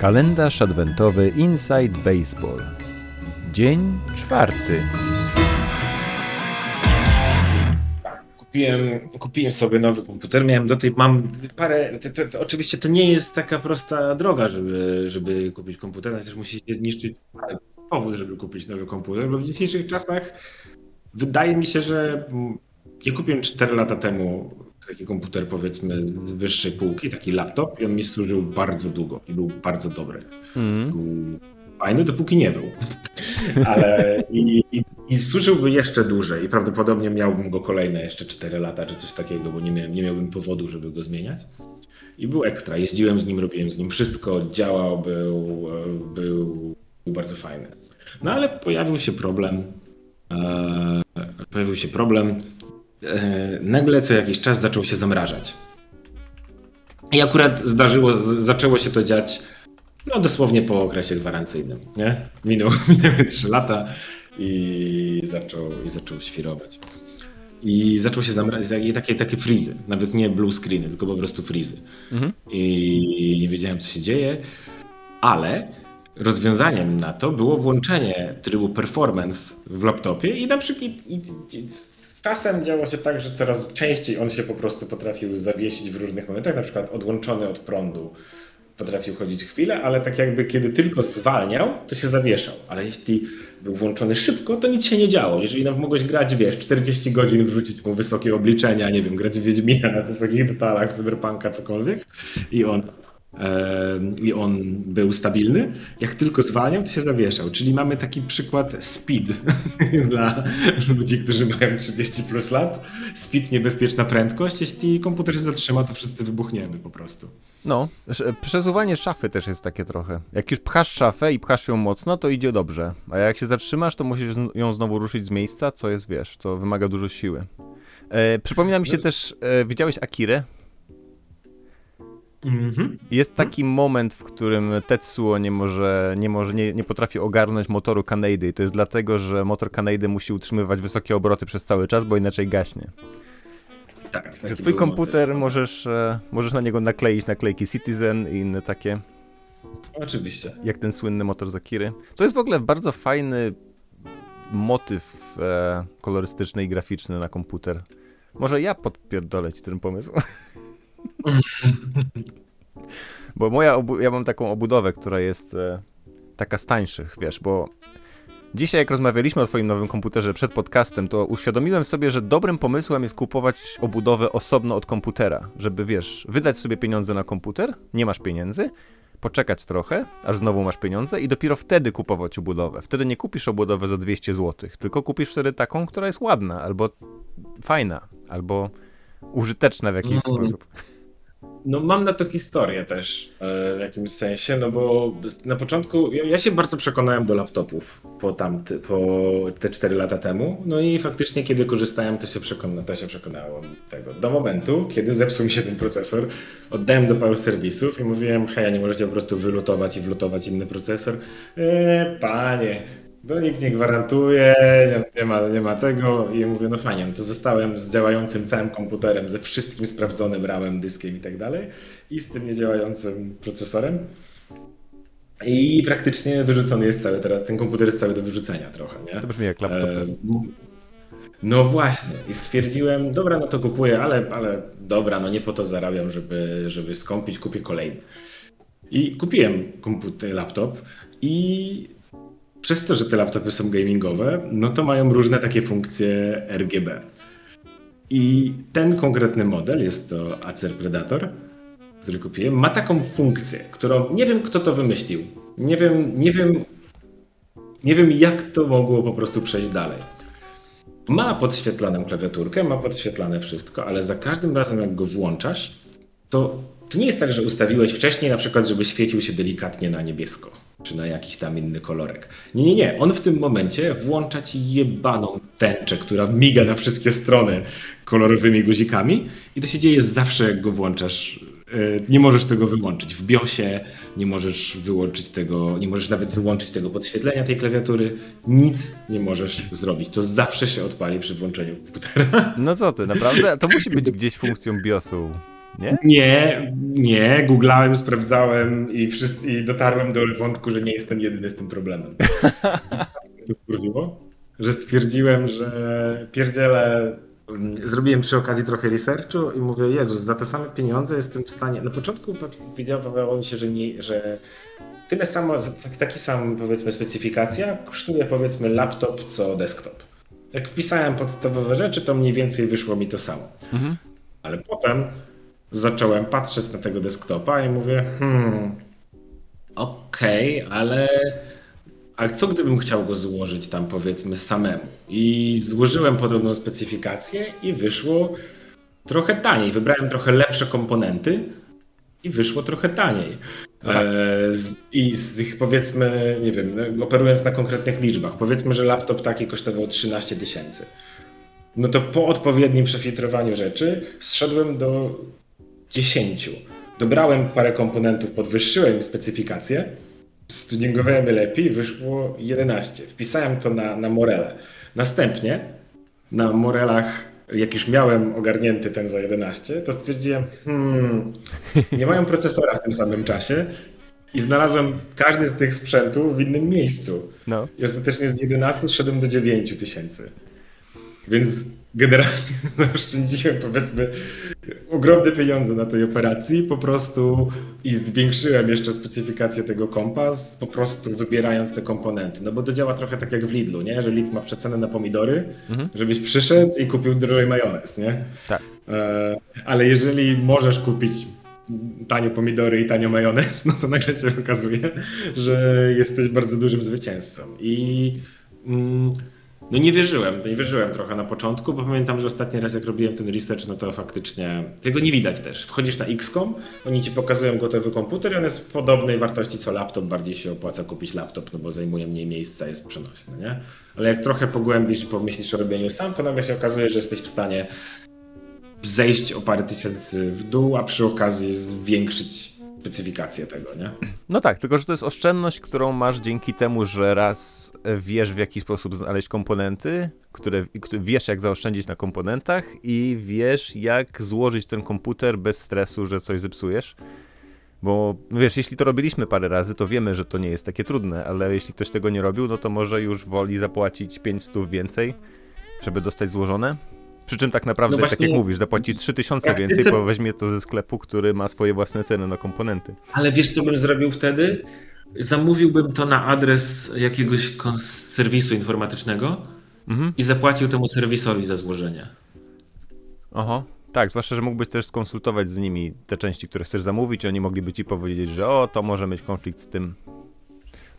Kalendarz adwentowy Inside Baseball. Dzień czwarty. Kupiłem, kupiłem sobie nowy komputer. Miałem do tej, mam parę. To, to, to, oczywiście to nie jest taka prosta droga, żeby, żeby kupić komputer. Też musicie zniszczyć powód, żeby kupić nowy komputer, bo w dzisiejszych czasach wydaje mi się, że ja kupiłem 4 lata temu taki komputer powiedzmy z wyższej półki, taki laptop i on mi służył bardzo długo i był bardzo dobry. Mm. Był fajny, dopóki nie był. Ale i, i, i, służyłby jeszcze dłużej i prawdopodobnie miałbym go kolejne jeszcze 4 lata czy coś takiego, bo nie, miałem, nie miałbym powodu, żeby go zmieniać. I był ekstra. Jeździłem z nim, robiłem z nim wszystko, działał, był, był, był bardzo fajny. No ale pojawił się problem. E, pojawił się problem nagle co jakiś czas zaczął się zamrażać. I akurat zdarzyło, zaczęło się to dziać no dosłownie po okresie gwarancyjnym, nie? Minął, minęły 3 lata i zaczął, i zaczął świrować. I zaczął się zamrażać, i takie, takie frizy, nawet nie blue screeny, tylko po prostu frizy. Mhm. I nie wiedziałem, co się dzieje, ale rozwiązaniem na to było włączenie trybu performance w laptopie i na przykład i, i, i, z czasem działo się tak, że coraz częściej on się po prostu potrafił zawiesić w różnych momentach, na przykład odłączony od prądu potrafił chodzić chwilę, ale tak jakby kiedy tylko zwalniał, to się zawieszał. Ale jeśli był włączony szybko, to nic się nie działo. Jeżeli nam mogłeś grać, wiesz, 40 godzin wrzucić mu wysokie obliczenia, nie wiem, grać w Wiedźmina na wysokich detalach, Cyberpunka, cokolwiek i on i on był stabilny. Jak tylko zwalniał, to się zawieszał. Czyli mamy taki przykład speed dla ludzi, którzy mają 30 plus lat. Speed, niebezpieczna prędkość. Jeśli komputer się zatrzyma, to wszyscy wybuchniemy po prostu. No, przesuwanie szafy też jest takie trochę. Jak już pchasz szafę i pchasz ją mocno, to idzie dobrze. A jak się zatrzymasz, to musisz ją znowu ruszyć z miejsca, co jest, wiesz, co wymaga dużo siły. E, przypomina mi się no. też, e, widziałeś Akirę? Mhm. Jest taki moment, w którym Tetsuo nie może, nie, może nie, nie potrafi ogarnąć motoru Kaneidy. To jest dlatego, że motor Kaneidy musi utrzymywać wysokie obroty przez cały czas, bo inaczej gaśnie. Tak, że twój komputer możesz, e, możesz na niego nakleić naklejki Citizen i inne takie. Oczywiście. Jak ten słynny motor Zakiry. Co jest w ogóle bardzo fajny motyw e, kolorystyczny i graficzny na komputer. Może ja podpierdolę ci ten pomysł. bo moja, ja mam taką obudowę, która jest e, taka z tańszych, wiesz, bo dzisiaj jak rozmawialiśmy o twoim nowym komputerze przed podcastem, to uświadomiłem sobie, że dobrym pomysłem jest kupować obudowę osobno od komputera, żeby, wiesz, wydać sobie pieniądze na komputer, nie masz pieniędzy, poczekać trochę, aż znowu masz pieniądze i dopiero wtedy kupować obudowę. Wtedy nie kupisz obudowę za 200 zł, tylko kupisz wtedy taką, która jest ładna, albo fajna, albo użyteczna w jakiś no. sposób. No mam na to historię też e, w jakimś sensie, no bo na początku ja, ja się bardzo przekonałem do laptopów po, tamty, po te 4 lata temu, no i faktycznie kiedy korzystałem to się, przekona, to się przekonałem tego. Do momentu, kiedy zepsuł mi się ten procesor, oddałem do paru serwisów i mówiłem, hej, nie możecie po prostu wylutować i wlutować inny procesor. Eee, panie, to nic nie gwarantuje, nie ma, nie ma tego i mówię, no fajnie, no to zostałem z działającym całym komputerem, ze wszystkim sprawdzonym RAMem, dyskiem i tak dalej i z tym niedziałającym procesorem. I praktycznie wyrzucony jest cały teraz, ten komputer jest cały do wyrzucenia trochę, nie? To brzmi jak laptop. E, no właśnie i stwierdziłem, dobra, no to kupuję, ale, ale dobra, no nie po to zarabiam, żeby, żeby skąpić, kupię kolejny. I kupiłem komputer, laptop i przez to, że te laptopy są gamingowe, no to mają różne takie funkcje RGB. I ten konkretny model, jest to Acer Predator, który kupiłem, ma taką funkcję, którą nie wiem kto to wymyślił. Nie wiem, nie wiem, nie wiem jak to mogło po prostu przejść dalej. Ma podświetlaną klawiaturkę, ma podświetlane wszystko, ale za każdym razem jak go włączasz, to, to nie jest tak, że ustawiłeś wcześniej na przykład, żeby świecił się delikatnie na niebiesko czy na jakiś tam inny kolorek. Nie, nie, nie. On w tym momencie włącza ci jebaną tęczę, która miga na wszystkie strony kolorowymi guzikami i to się dzieje zawsze, jak go włączasz. E, nie możesz tego wyłączyć w BIOSie, nie możesz wyłączyć tego, nie możesz nawet wyłączyć tego podświetlenia tej klawiatury. Nic nie możesz zrobić. To zawsze się odpali przy włączeniu komputera. No co ty, naprawdę? To musi być gdzieś funkcją BIOSu Nie? Nie, nie. Googlałem, sprawdzałem i, wszyscy, i dotarłem do wątku, że nie jestem jedyny z tym problemem. to kurwiło, że stwierdziłem, że pierdzielę Zrobiłem przy okazji trochę researchu i mówię, Jezus, za te same pieniądze jestem w stanie. Na początku wydawało mi się, że, nie, że tyle samo, taki sam powiedzmy specyfikacja kosztuje powiedzmy laptop co desktop. Jak wpisałem podstawowe rzeczy, to mniej więcej wyszło mi to samo. Mhm. Ale potem zacząłem patrzeć na tego desktopa i mówię, hmm, okej, okay, ale a co gdybym chciał go złożyć tam powiedzmy samemu? I złożyłem podobną specyfikację i wyszło trochę taniej. Wybrałem trochę lepsze komponenty i wyszło trochę taniej. Tak. E, I z tych powiedzmy, nie wiem, operując na konkretnych liczbach, powiedzmy, że laptop taki kosztował 13 tysięcy. No to po odpowiednim przefiltrowaniu rzeczy zszedłem do 10. Dobrałem parę komponentów, podwyższyłem specyfikację Studingowałem lepiej, wyszło 11. Wpisałem to na, na Morele. Następnie na Morelach, jak już miałem ogarnięty ten za 11, to stwierdziłem, hmm, nie mają procesora w tym samym czasie i znalazłem każdy z tych sprzętów w innym miejscu. No. I ostatecznie z 11 szedłem do 9 tysięcy. Więc generalnie oszczędziłem powiedzmy ogromne pieniądze na tej operacji po prostu i zwiększyłem jeszcze specyfikację tego kompa, po prostu wybierając te komponenty. No bo to działa trochę tak jak w Lidlu, nie? Że Lidl ma przecenę na pomidory, mhm. żebyś przyszedł i kupił drożej majonez, nie? Tak. E, ale jeżeli możesz kupić tanie pomidory i tanio majonez, no to nagle się okazuje, że jesteś bardzo dużym zwycięzcą. I mm, no nie wierzyłem, nie wierzyłem trochę na początku, bo pamiętam, że ostatni raz jak robiłem ten research, no to faktycznie tego nie widać też. Wchodzisz na XCOM, oni ci pokazują gotowy komputer i on jest w podobnej wartości co laptop, bardziej się opłaca kupić laptop, no bo zajmuje mniej miejsca, jest przenośny, nie? Ale jak trochę pogłębisz i pomyślisz o robieniu sam, to nagle się okazuje, że jesteś w stanie zejść o parę tysięcy w dół, a przy okazji zwiększyć specyfikację tego, nie? No tak, tylko że to jest oszczędność, którą masz dzięki temu, że raz wiesz w jaki sposób znaleźć komponenty, które, wiesz jak zaoszczędzić na komponentach i wiesz jak złożyć ten komputer bez stresu, że coś zepsujesz. Bo wiesz, jeśli to robiliśmy parę razy, to wiemy, że to nie jest takie trudne, ale jeśli ktoś tego nie robił, no to może już woli zapłacić 500 więcej, żeby dostać złożone. Przy czym tak naprawdę, no tak jak mówisz, zapłaci 3000 więcej, bo weźmie to ze sklepu, który ma swoje własne ceny na komponenty. Ale wiesz, co bym zrobił wtedy? Zamówiłbym to na adres jakiegoś serwisu informatycznego mhm. i zapłacił temu serwisowi za złożenie. Oho. Tak, zwłaszcza, że mógłbyś też skonsultować z nimi te części, które chcesz zamówić, oni mogliby ci powiedzieć, że o, to może mieć konflikt z tym,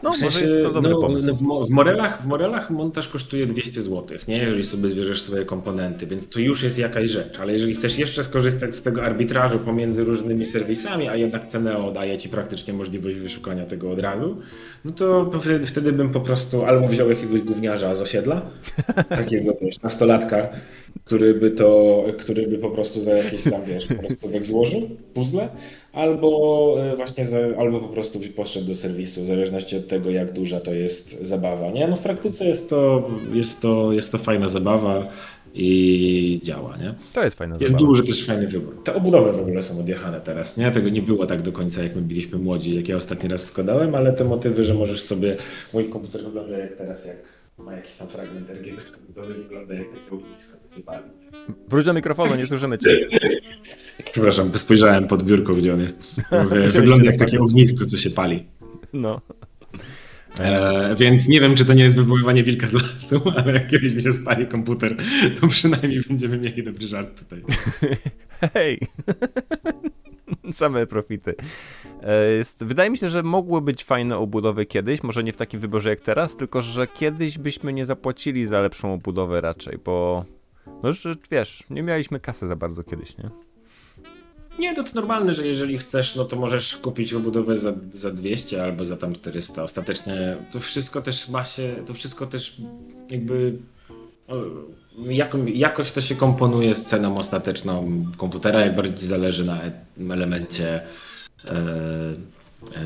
no, w sensie, może jest to dobry no, pomysł. No, w, Morelach, w Morelach montaż kosztuje 200 zł, nie? jeżeli sobie zbierzesz swoje komponenty, więc to już jest jakaś rzecz, ale jeżeli chcesz jeszcze skorzystać z tego arbitrażu pomiędzy różnymi serwisami, a jednak Ceneo daje ci praktycznie możliwość wyszukania tego od razu, no to wtedy, wtedy bym po prostu albo wziął jakiegoś gówniarza z osiedla, takiego wiesz, nastolatka, który by to, który by po prostu za jakieś tam, wiesz, po prostu złożył puzzle, albo e, właśnie za, albo po prostu poszedł do serwisu, w zależności od tego, jak duża to jest zabawa. Nie? No w praktyce jest to, jest to, jest to fajna zabawa i działa, nie? To jest fajna Jest duży też fajny wybór. Te obudowy w ogóle są odjechane teraz, nie? Tego nie było tak do końca, jak my byliśmy młodzi, jak ja ostatni raz składałem, ale te motywy, że możesz sobie, mój komputer wygląda jak teraz, jak ma jakiś tam fragment RGB, to wygląda jak takie ognisko, co pali. Wróć do mikrofonu, nie słyszymy cię. Przepraszam, spojrzałem pod biurko, gdzie on jest. Mówię, wygląda jak takie ognisko, co się pali. No. E, więc nie wiem, czy to nie jest wywoływanie wilka z lasu, ale jak kiedyś mi się spali komputer, to przynajmniej będziemy mieli dobry żart tutaj. Hej! Same profity. E, wydaje mi się, że mogły być fajne obudowy kiedyś, może nie w takim wyborze jak teraz, tylko że kiedyś byśmy nie zapłacili za lepszą obudowę raczej, bo no, że, wiesz, nie mieliśmy kasy za bardzo kiedyś, nie? Nie, to, to normalne, że jeżeli chcesz, no to możesz kupić obudowę za, za 200 albo za tam 400. Ostatecznie to wszystko też ma się, to wszystko też jakby no, jak, jakoś to się komponuje z ceną ostateczną komputera, jak bardziej zależy na elemencie e, e,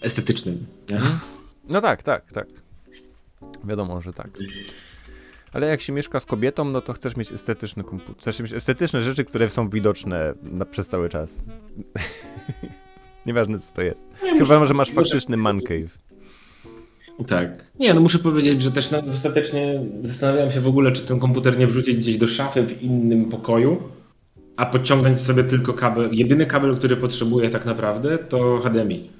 estetycznym. Nie? No tak, tak, tak. Wiadomo, że tak. Ale jak się mieszka z kobietą, no to chcesz mieć estetyczny komputer. Chcesz mieć estetyczne rzeczy, które są widoczne na, przez cały czas. Nieważne co to jest. Nie, Chyba, muszę, że masz faktyczny muszę... man cave. Tak. Nie, no muszę powiedzieć, że też ostatecznie zastanawiałem się w ogóle, czy ten komputer nie wrzucić gdzieś do szafy w innym pokoju, a podciągnąć sobie tylko kabel. Jedyny kabel, który potrzebuję tak naprawdę, to HDMI.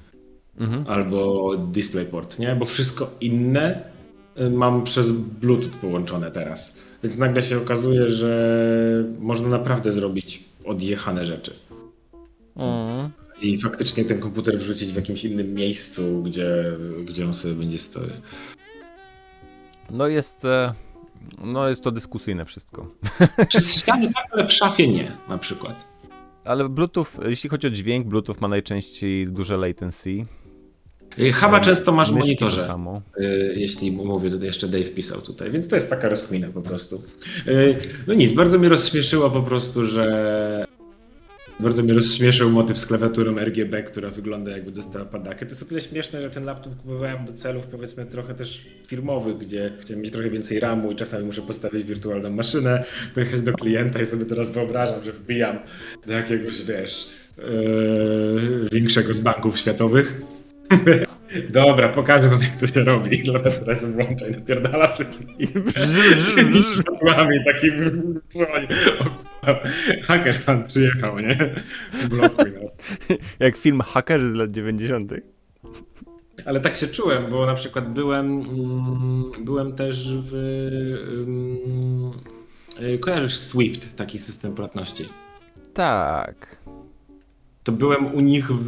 Mhm. Albo DisplayPort, nie? Bo wszystko inne y, mam przez Bluetooth połączone teraz. Więc nagle się okazuje, że można naprawdę zrobić odjechane rzeczy. Mhm. I faktycznie ten komputer wrzucić w jakimś innym miejscu, gdzie, gdzie on sobie będzie stoi. No jest, e, no jest to dyskusyjne wszystko. Przez ściany tak, ale w szafie nie, na przykład. Ale Bluetooth, jeśli chodzi o dźwięk, Bluetooth ma najczęściej duże latency. Chyba często masz w monitorze, samo. Y, jeśli mówię, tutaj jeszcze Dave pisał tutaj, więc to jest taka rozkmina po prostu. Y, no nic, bardzo mnie rozśmieszyło po prostu, że bardzo mnie rozśmieszył motyw z klawiaturą RGB, która wygląda jakby dostała padakę. To jest o tyle śmieszne, że ten laptop kupowałem do celów powiedzmy trochę też firmowych, gdzie chciałem mieć trochę więcej RAMu i czasami muszę postawić wirtualną maszynę, pojechać do klienta i sobie teraz wyobrażam, że wbijam do jakiegoś, wiesz, yy, większego z banków światowych. Dobra, pokażę wam jak to się robi. Dobra, teraz włączaj, napierdala wszystkich. Światłami takim... Haker pan przyjechał, nie? Blokuj nas. Jak film Hakerzy z lat 90. Ale tak się czułem, bo na przykład byłem, mm, byłem też w... Mm, kojarzysz Swift, taki system płatności? Tak to byłem u nich w,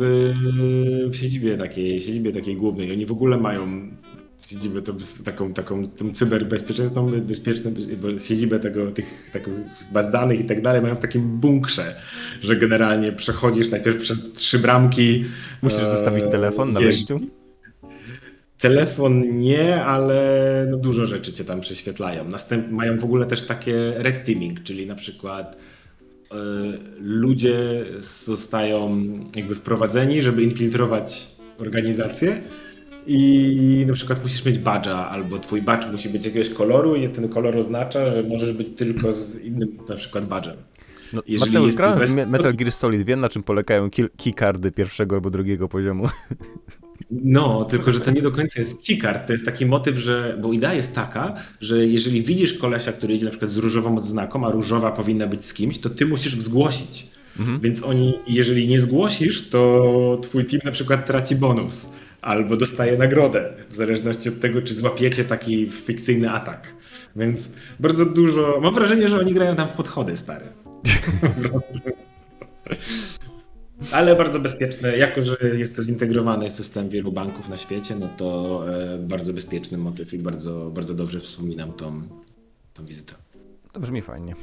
w siedzibie takiej, siedzibie takiej głównej. Oni w ogóle mają siedzibę to, taką, taką tą cyberbezpieczeństwą, bezpieczną, bo siedzibę tego, tych taką baz danych i tak dalej mają w takim bunkrze, że generalnie przechodzisz najpierw przez trzy bramki. Musisz e, zostawić telefon na wejściu? Telefon nie, ale no dużo rzeczy cię tam prześwietlają. Następ mają w ogóle też takie red teaming, czyli na przykład ludzie zostają jakby wprowadzeni, żeby infiltrować organizację i na przykład musisz mieć badża, albo twój badge musi być jakiegoś koloru i ten kolor oznacza, że możesz być tylko z innym na przykład badżem. No, Jeżeli Mateusz, grałem bez... Metal Gear Solid, wiem na czym polegają keycardy pierwszego albo drugiego poziomu. No, tylko że to nie do końca jest keycard. To jest taki motyw, że, bo idea jest taka, że jeżeli widzisz kolesia, który idzie na przykład z różową odznaką, a różowa powinna być z kimś, to ty musisz zgłosić. Mhm. Więc oni, jeżeli nie zgłosisz, to twój team na przykład traci bonus albo dostaje nagrodę, w zależności od tego, czy złapiecie taki fikcyjny atak. Więc bardzo dużo. Mam wrażenie, że oni grają tam w podchody stare. Po prostu. Ale bardzo bezpieczne, jako że jest to zintegrowany system wielu banków na świecie, no to e, bardzo bezpieczny motyw i bardzo, bardzo dobrze wspominam tą, tą wizytę. To brzmi fajnie.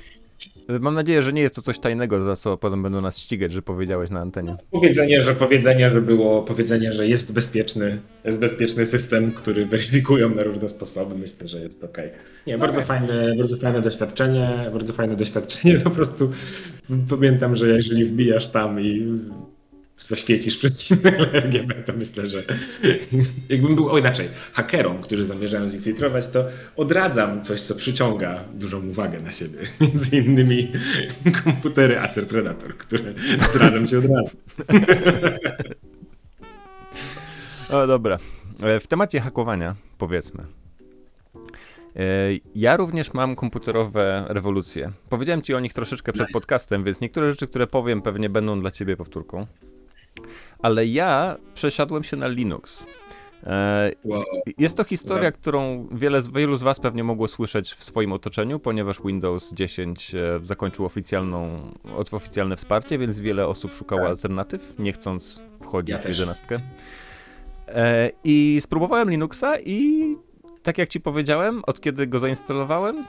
Mam nadzieję, że nie jest to coś tajnego, za co potem będą nas ścigać, że powiedziałeś na antenie. Powiedzenie, że powiedzenie, że było powiedzenie, że jest bezpieczny, jest bezpieczny system, który weryfikują na różne sposoby. Myślę, że jest ok. Nie, bardzo okay. fajne, bardzo fajne doświadczenie, bardzo fajne doświadczenie. Po prostu pamiętam, że jeżeli wbijasz tam i zaświecisz wszystkim RGB, to myślę, że jakbym był, o inaczej, hakerom, którzy zamierzają zinfiltrować, to odradzam coś, co przyciąga dużą uwagę na siebie. Między innymi komputery Acer Predator, które zdradzam ci od razu. O, dobra. E, w temacie hakowania, powiedzmy. E, ja również mam komputerowe rewolucje. Powiedziałem ci o nich troszeczkę przed nice. podcastem, więc niektóre rzeczy, które powiem, pewnie będą dla ciebie powtórką. Ale ja przesiadłem się na Linux. E, wow. Jest to historia, którą wiele, wielu z Was pewnie mogło słyszeć w swoim otoczeniu, ponieważ Windows 10 e, zakończył oficjalną, oficjalne wsparcie, więc wiele osób szukało tak. alternatyw, nie chcąc wchodzić ja w 11. E, I spróbowałem Linuxa i tak jak Ci powiedziałem, od kiedy go zainstalowałem,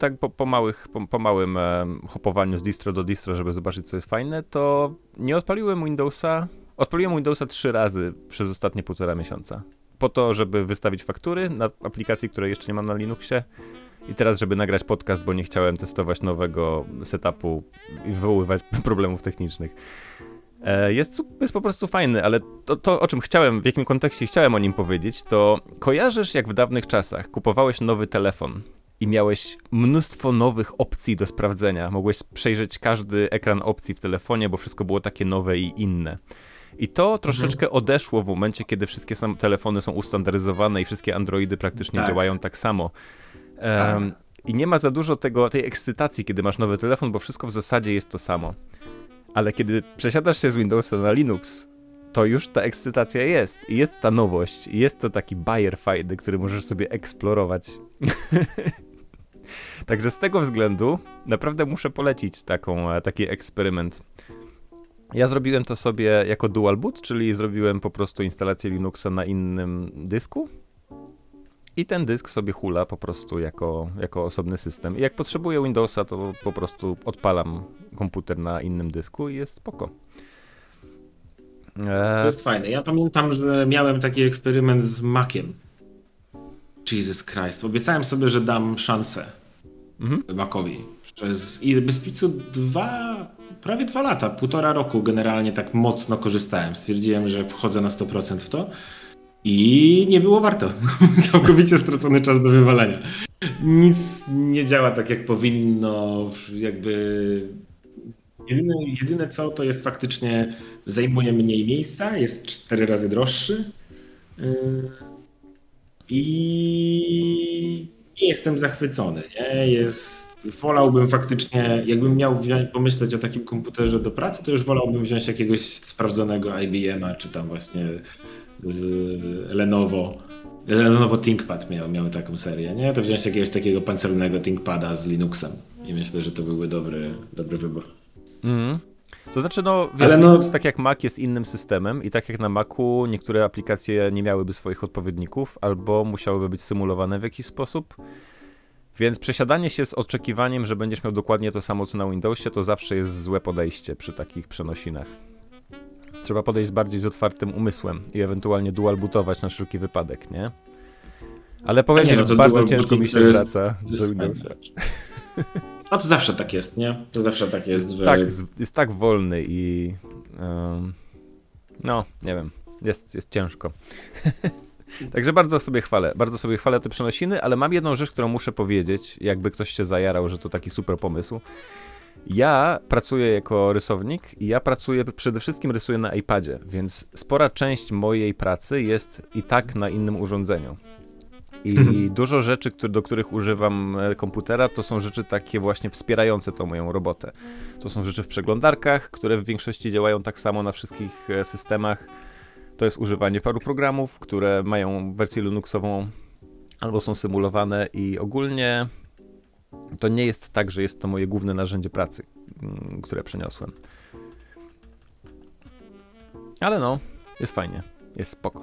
tak po, po małych, po, po małym e, hopowaniu z distro do distro, żeby zobaczyć, co jest fajne, to nie odpaliłem Windowsa. Odpaliłem Windowsa trzy razy przez ostatnie półtora miesiąca. Po to, żeby wystawić faktury na aplikacji, której jeszcze nie mam na Linuxie. I teraz, żeby nagrać podcast, bo nie chciałem testować nowego setupu i wywoływać problemów technicznych. E, jest, jest po prostu fajny, ale to, to, o czym chciałem, w jakim kontekście chciałem o nim powiedzieć, to kojarzysz, jak w dawnych czasach kupowałeś nowy telefon i miałeś mnóstwo nowych opcji do sprawdzenia. Mogłeś przejrzeć każdy ekran opcji w telefonie, bo wszystko było takie nowe i inne. I to troszeczkę mhm. odeszło w momencie, kiedy wszystkie sam telefony są ustandaryzowane i wszystkie Androidy praktycznie tak. działają tak samo. Um, I nie ma za dużo tego, tej ekscytacji, kiedy masz nowy telefon, bo wszystko w zasadzie jest to samo. Ale kiedy przesiadasz się z Windowsa na Linux, to już ta ekscytacja jest. I jest ta nowość. I jest to taki buyer fajny, który możesz sobie eksplorować. Także z tego względu naprawdę muszę polecić taką, e, taki eksperyment. Ja zrobiłem to sobie jako dual boot, czyli zrobiłem po prostu instalację Linuxa na innym dysku. I ten dysk sobie hula po prostu jako, jako osobny system. I jak potrzebuję Windowsa, to po prostu odpalam komputer na innym dysku i jest spoko. To jest fajne. Ja pamiętam, że miałem taki eksperyment z Maciem. Jesus Christ. Obiecałem sobie, że dam szansę mhm. Macowi. Przez, I bez dwa, prawie dwa lata, półtora roku generalnie tak mocno korzystałem. Stwierdziłem, że wchodzę na 100% w to i nie było warto. Całkowicie stracony czas do wywalenia. Nic nie działa tak, jak powinno. Jakby jedyne, jedyne co to jest faktycznie zajmuje mniej miejsca, jest cztery razy droższy. Yy, I nie jestem zachwycony. Nie? Jest, wolałbym faktycznie, jakbym miał pomyśleć o takim komputerze do pracy, to już wolałbym wziąć jakiegoś sprawdzonego IBM-a, czy tam właśnie z Lenovo. Lenovo ThinkPad miał, miał taką serię, nie? To wziąć jakiegoś takiego pancernego ThinkPada z Linuxem. I myślę, że to byłby dobry, dobry wybór. Mm. To znaczy, no, wiesz, no... Linux, tak jak Mac jest innym systemem i tak jak na Macu niektóre aplikacje nie miałyby swoich odpowiedników albo musiałyby być symulowane w jakiś sposób. Więc przesiadanie się z oczekiwaniem, że będziesz miał dokładnie to samo co na Windowsie, to zawsze jest złe podejście przy takich przenosinach. Trzeba podejść bardziej z otwartym umysłem i ewentualnie dual bootować na wszelki wypadek, nie? Ale powiem ci, no, że bardzo ciężko mi się wraca do Windowsa. No to zawsze tak jest, nie? To zawsze tak jest, że... Tak, jest tak wolny i... Um, no, nie wiem, jest, jest ciężko. Także bardzo sobie chwalę, bardzo sobie chwalę te przenosiny, ale mam jedną rzecz, którą muszę powiedzieć, jakby ktoś się zajarał, że to taki super pomysł. Ja pracuję jako rysownik i ja pracuję, przede wszystkim rysuję na iPadzie, więc spora część mojej pracy jest i tak na innym urządzeniu. I mhm. dużo rzeczy, do których używam e, komputera, to są rzeczy takie właśnie wspierające tą moją robotę. To są rzeczy w przeglądarkach, które w większości działają tak samo na wszystkich e, systemach. To jest używanie paru programów, które mają wersję Linuxową albo są symulowane i ogólnie to nie jest tak, że jest to moje główne narzędzie pracy, mm, które przeniosłem. Ale no, jest fajnie, jest spoko.